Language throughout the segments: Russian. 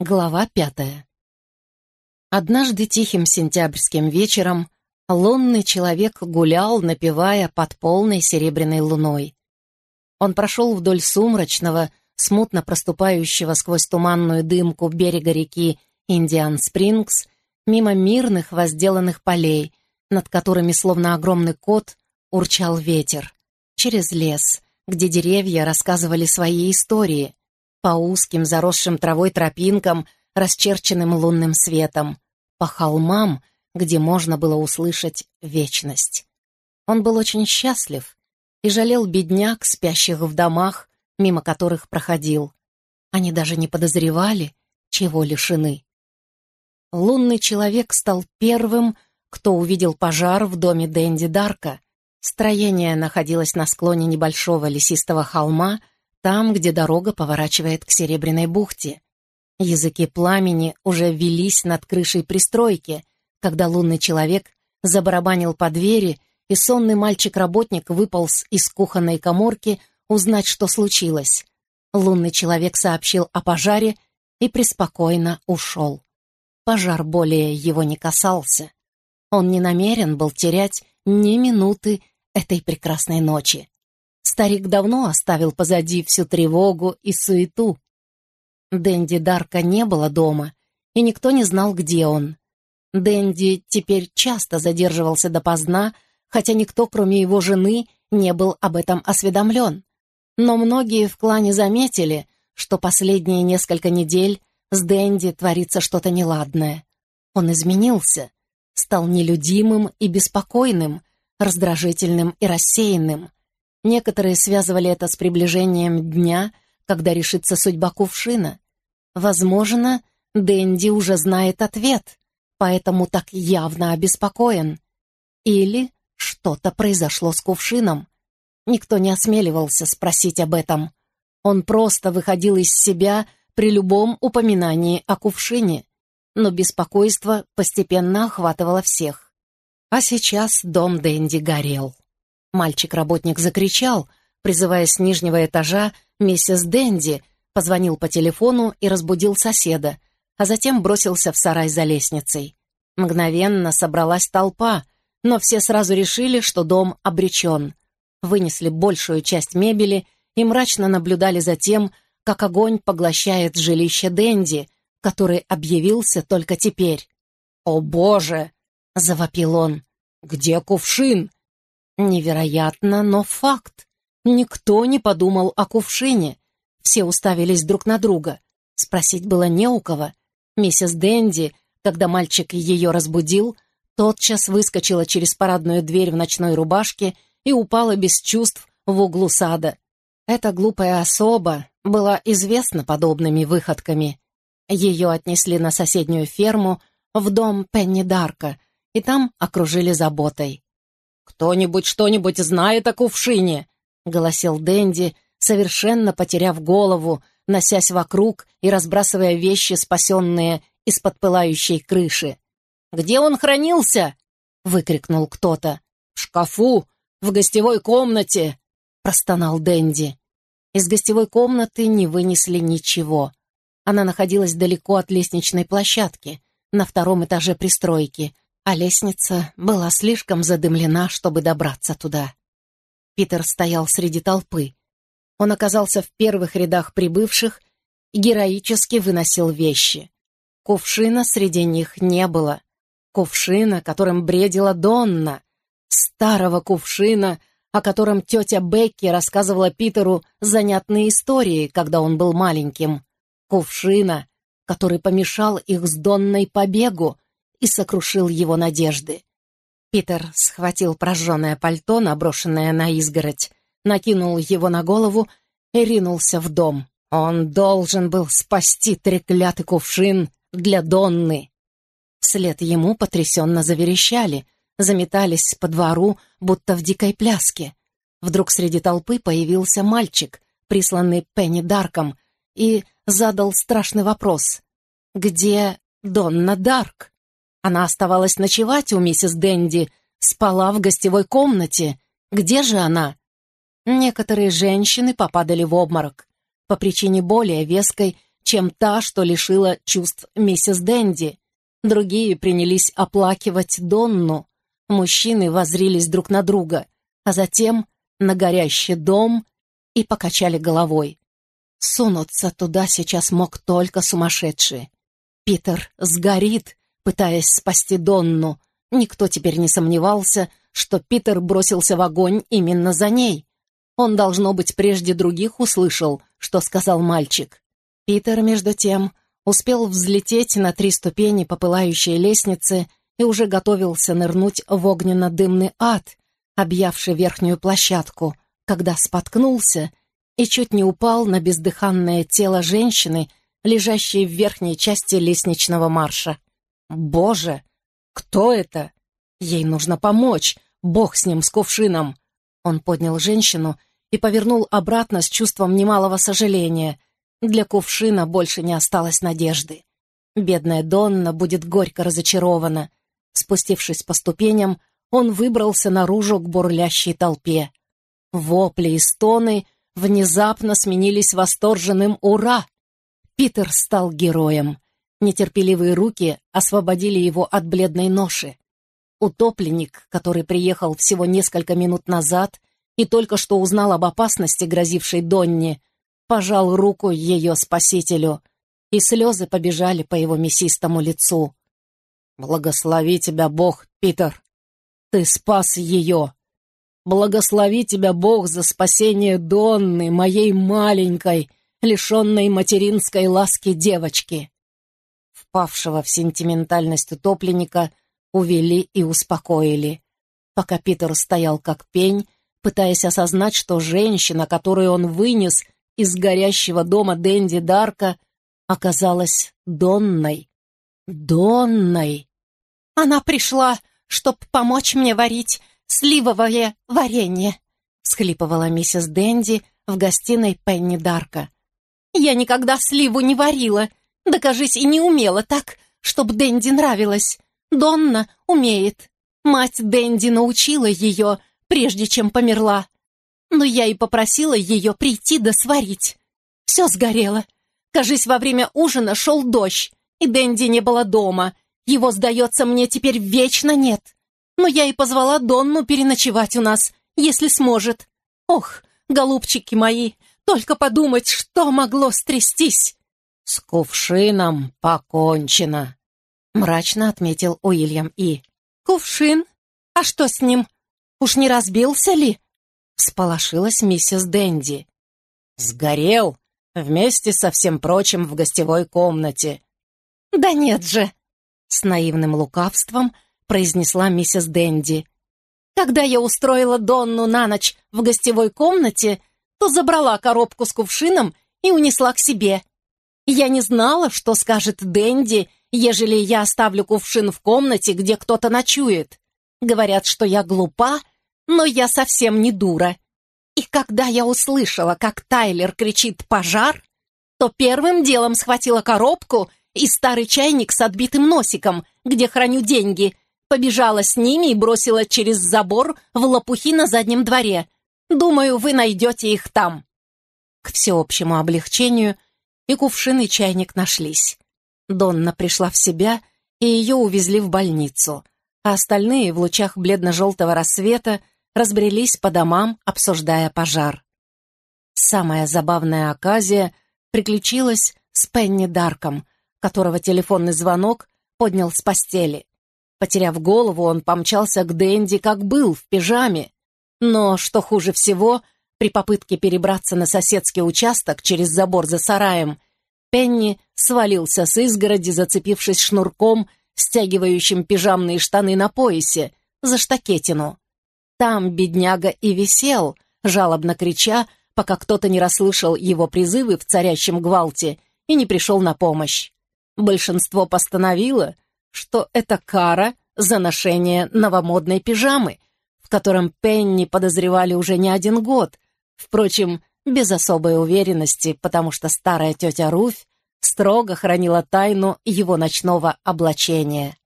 Глава пятая. Однажды тихим сентябрьским вечером лунный человек гулял, напевая под полной серебряной луной. Он прошел вдоль сумрачного, смутно проступающего сквозь туманную дымку берега реки Индиан Спрингс, мимо мирных возделанных полей, над которыми, словно огромный кот, урчал ветер, через лес, где деревья рассказывали свои истории, по узким заросшим травой тропинкам, расчерченным лунным светом, по холмам, где можно было услышать вечность. Он был очень счастлив и жалел бедняк, спящих в домах, мимо которых проходил. Они даже не подозревали, чего лишены. Лунный человек стал первым, кто увидел пожар в доме Дэнди Дарка. Строение находилось на склоне небольшого лесистого холма, там, где дорога поворачивает к Серебряной бухте. Языки пламени уже велись над крышей пристройки, когда лунный человек забарабанил по двери, и сонный мальчик-работник выполз из кухонной коморки узнать, что случилось. Лунный человек сообщил о пожаре и преспокойно ушел. Пожар более его не касался. Он не намерен был терять ни минуты этой прекрасной ночи. Старик давно оставил позади всю тревогу и суету. Дэнди Дарка не было дома, и никто не знал, где он. Дэнди теперь часто задерживался допоздна, хотя никто, кроме его жены, не был об этом осведомлен. Но многие в клане заметили, что последние несколько недель с Дэнди творится что-то неладное. Он изменился, стал нелюдимым и беспокойным, раздражительным и рассеянным. Некоторые связывали это с приближением дня, когда решится судьба кувшина. Возможно, Дэнди уже знает ответ, поэтому так явно обеспокоен. Или что-то произошло с кувшином. Никто не осмеливался спросить об этом. Он просто выходил из себя при любом упоминании о кувшине, но беспокойство постепенно охватывало всех. А сейчас дом Дэнди горел. Мальчик-работник закричал, призывая с нижнего этажа миссис Дэнди, позвонил по телефону и разбудил соседа, а затем бросился в сарай за лестницей. Мгновенно собралась толпа, но все сразу решили, что дом обречен. Вынесли большую часть мебели и мрачно наблюдали за тем, как огонь поглощает жилище Дэнди, который объявился только теперь. «О, Боже!» — завопил он. «Где кувшин? Невероятно, но факт. Никто не подумал о кувшине. Все уставились друг на друга. Спросить было не у кого. Миссис Дэнди, когда мальчик ее разбудил, тотчас выскочила через парадную дверь в ночной рубашке и упала без чувств в углу сада. Эта глупая особа была известна подобными выходками. Ее отнесли на соседнюю ферму, в дом Пенни Дарка, и там окружили заботой. «Кто-нибудь что-нибудь знает о кувшине?» — голосил Дэнди, совершенно потеряв голову, носясь вокруг и разбрасывая вещи, спасенные из-под пылающей крыши. «Где он хранился?» — выкрикнул кто-то. «В шкафу, в гостевой комнате!» — простонал Дэнди. Из гостевой комнаты не вынесли ничего. Она находилась далеко от лестничной площадки, на втором этаже пристройки, а лестница была слишком задымлена, чтобы добраться туда. Питер стоял среди толпы. Он оказался в первых рядах прибывших и героически выносил вещи. Кувшина среди них не было. Кувшина, которым бредила Донна. Старого кувшина, о котором тетя Бекки рассказывала Питеру занятные истории, когда он был маленьким. Кувшина, который помешал их с Донной побегу, и сокрушил его надежды. Питер схватил прожженное пальто, наброшенное на изгородь, накинул его на голову и ринулся в дом. Он должен был спасти треклятый кувшин для Донны. Вслед ему потрясенно заверещали, заметались по двору, будто в дикой пляске. Вдруг среди толпы появился мальчик, присланный Пенни Дарком, и задал страшный вопрос. «Где Донна Дарк?» Она оставалась ночевать у миссис Дэнди, спала в гостевой комнате. Где же она? Некоторые женщины попадали в обморок. По причине более веской чем та, что лишила чувств миссис Дэнди. Другие принялись оплакивать Донну. Мужчины возрились друг на друга, а затем на горящий дом и покачали головой. Сунуться туда сейчас мог только сумасшедший. Питер сгорит, пытаясь спасти Донну. Никто теперь не сомневался, что Питер бросился в огонь именно за ней. Он, должно быть, прежде других услышал, что сказал мальчик. Питер, между тем, успел взлететь на три ступени по пылающей лестнице и уже готовился нырнуть в огненно-дымный ад, объявший верхнюю площадку, когда споткнулся и чуть не упал на бездыханное тело женщины, лежащей в верхней части лестничного марша. «Боже! Кто это? Ей нужно помочь! Бог с ним, с кувшином!» Он поднял женщину и повернул обратно с чувством немалого сожаления. Для кувшина больше не осталось надежды. Бедная Донна будет горько разочарована. Спустившись по ступеням, он выбрался наружу к бурлящей толпе. Вопли и стоны внезапно сменились восторженным «Ура!». Питер стал героем. Нетерпеливые руки освободили его от бледной ноши. Утопленник, который приехал всего несколько минут назад и только что узнал об опасности, грозившей Донне, пожал руку ее спасителю, и слезы побежали по его мясистому лицу. «Благослови тебя Бог, Питер! Ты спас ее! Благослови тебя Бог за спасение Донны, моей маленькой, лишенной материнской ласки девочки!» Впавшего в сентиментальность утопленника увели и успокоили, пока Питер стоял как пень, пытаясь осознать, что женщина, которую он вынес из горящего дома Дэнди Дарка, оказалась Донной. Донной! Она пришла, чтоб помочь мне варить сливовое варенье, всхлипывала миссис Дэнди в гостиной Пенни Дарка. Я никогда сливу не варила, докажись и не умела так, чтоб Дэнди нравилось. Донна умеет. Мать Дэнди научила ее, прежде чем померла. Но я и попросила ее прийти да сварить. Все сгорело. Кажись, во время ужина шел дождь, и Дэнди не было дома. Его, сдается мне, теперь вечно нет. Но я и позвала Донну переночевать у нас, если сможет. Ох, голубчики мои, только подумать, что могло стрястись. С кувшином покончено, мрачно отметил Уильям И. Кувшин? А что с ним? Уж не разбился ли?» Всполошилась миссис Дэнди. «Сгорел вместе со всем прочим в гостевой комнате». «Да нет же!» С наивным лукавством произнесла миссис Дэнди. «Когда я устроила Донну на ночь в гостевой комнате, то забрала коробку с кувшином и унесла к себе. Я не знала, что скажет Дэнди, ежели я оставлю кувшин в комнате, где кто-то ночует. Говорят, что я глупа, но я совсем не дура. И когда я услышала, как Тайлер кричит «пожар», то первым делом схватила коробку и старый чайник с отбитым носиком, где храню деньги, побежала с ними и бросила через забор в лопухи на заднем дворе. Думаю, вы найдете их там. К всеобщему облегчению и кувшин, и чайник нашлись. Донна пришла в себя, и ее увезли в больницу — а остальные в лучах бледно-желтого рассвета разбрелись по домам, обсуждая пожар. Самая забавная оказия приключилась с Пенни Дарком, которого телефонный звонок поднял с постели. Потеряв голову, он помчался к Дэнди, как был, в пижаме. Но, что хуже всего, при попытке перебраться на соседский участок через забор за сараем, Пенни свалился с изгороди, зацепившись шнурком стягивающим пижамные штаны на поясе, за штакетину. Там бедняга и висел, жалобно крича, пока кто-то не расслышал его призывы в царящем гвалте и не пришел на помощь. Большинство постановило, что это кара за ношение новомодной пижамы, в котором Пенни подозревали уже не один год, впрочем, без особой уверенности, потому что старая тетя Руфь строго хранила тайну его ночного облачения.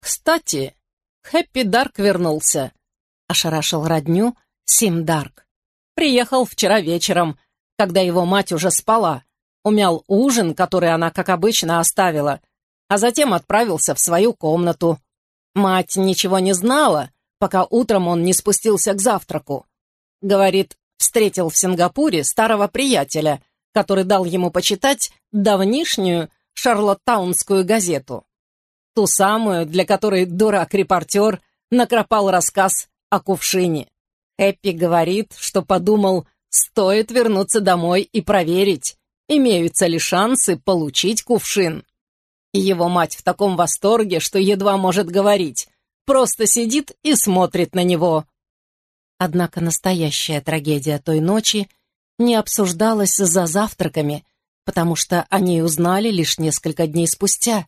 «Кстати, Хэппи Дарк вернулся», — ошарашил родню Сим Дарк. «Приехал вчера вечером, когда его мать уже спала, умял ужин, который она, как обычно, оставила, а затем отправился в свою комнату. Мать ничего не знала, пока утром он не спустился к завтраку. Говорит, встретил в Сингапуре старого приятеля, который дал ему почитать давнишнюю шарлоттаунскую газету. Ту самую, для которой дурак-репортер накропал рассказ о кувшине. Эппи говорит, что подумал, стоит вернуться домой и проверить, имеются ли шансы получить кувшин. И его мать в таком восторге, что едва может говорить, просто сидит и смотрит на него. Однако настоящая трагедия той ночи не обсуждалась за завтраками, потому что они узнали лишь несколько дней спустя.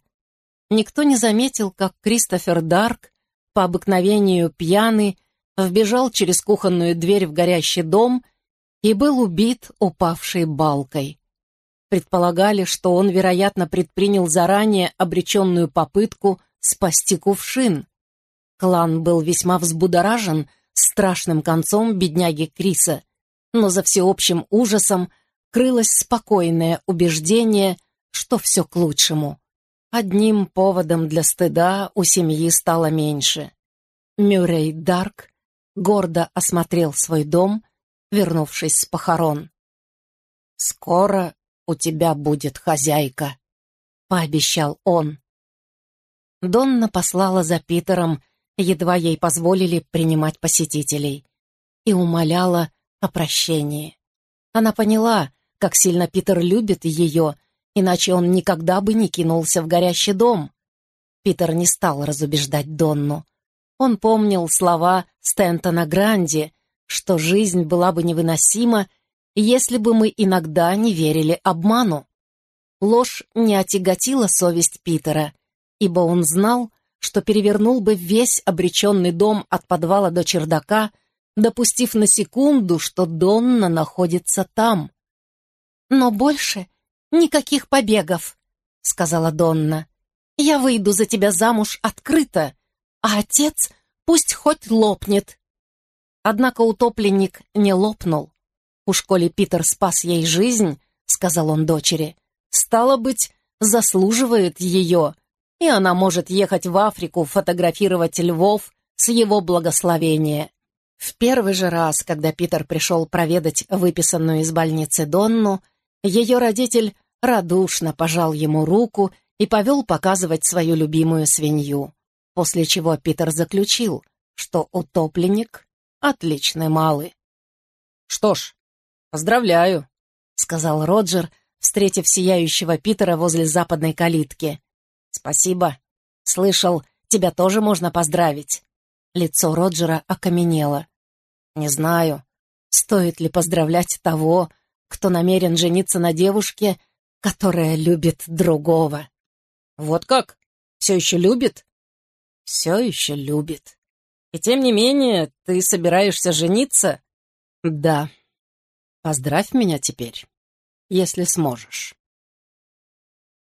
Никто не заметил, как Кристофер Дарк, по обыкновению пьяный, вбежал через кухонную дверь в горящий дом и был убит упавшей балкой. Предполагали, что он, вероятно, предпринял заранее обреченную попытку спасти кувшин. Клан был весьма взбудоражен страшным концом бедняги Криса, но за всеобщим ужасом крылось спокойное убеждение, что все к лучшему. Одним поводом для стыда у семьи стало меньше. Мюррей Дарк гордо осмотрел свой дом, вернувшись с похорон. «Скоро у тебя будет хозяйка», — пообещал он. Донна послала за Питером, едва ей позволили принимать посетителей, и умоляла о прощении. Она поняла, как сильно Питер любит ее, иначе он никогда бы не кинулся в горящий дом. Питер не стал разубеждать Донну. Он помнил слова Стентона Гранди, что жизнь была бы невыносима, если бы мы иногда не верили обману. Ложь не отяготила совесть Питера, ибо он знал, что перевернул бы весь обреченный дом от подвала до чердака, допустив на секунду, что Донна находится там. «Но больше никаких побегов», — сказала Донна. «Я выйду за тебя замуж открыто, а отец пусть хоть лопнет». Однако утопленник не лопнул. «Уж коли Питер спас ей жизнь», — сказал он дочери, — «стало быть, заслуживает ее, и она может ехать в Африку фотографировать львов с его благословения». В первый же раз, когда Питер пришел проведать выписанную из больницы Донну, ее родитель радушно пожал ему руку и повел показывать свою любимую свинью после чего Питер заключил, что утопленник — отличный малый. «Что ж, поздравляю», — сказал Роджер, встретив сияющего Питера возле западной калитки. «Спасибо. Слышал, тебя тоже можно поздравить». Лицо Роджера окаменело. «Не знаю, стоит ли поздравлять того, кто намерен жениться на девушке, которая любит другого». «Вот как? Все еще любит?» все еще любит. И тем не менее, ты собираешься жениться? Да. Поздравь меня теперь, если сможешь.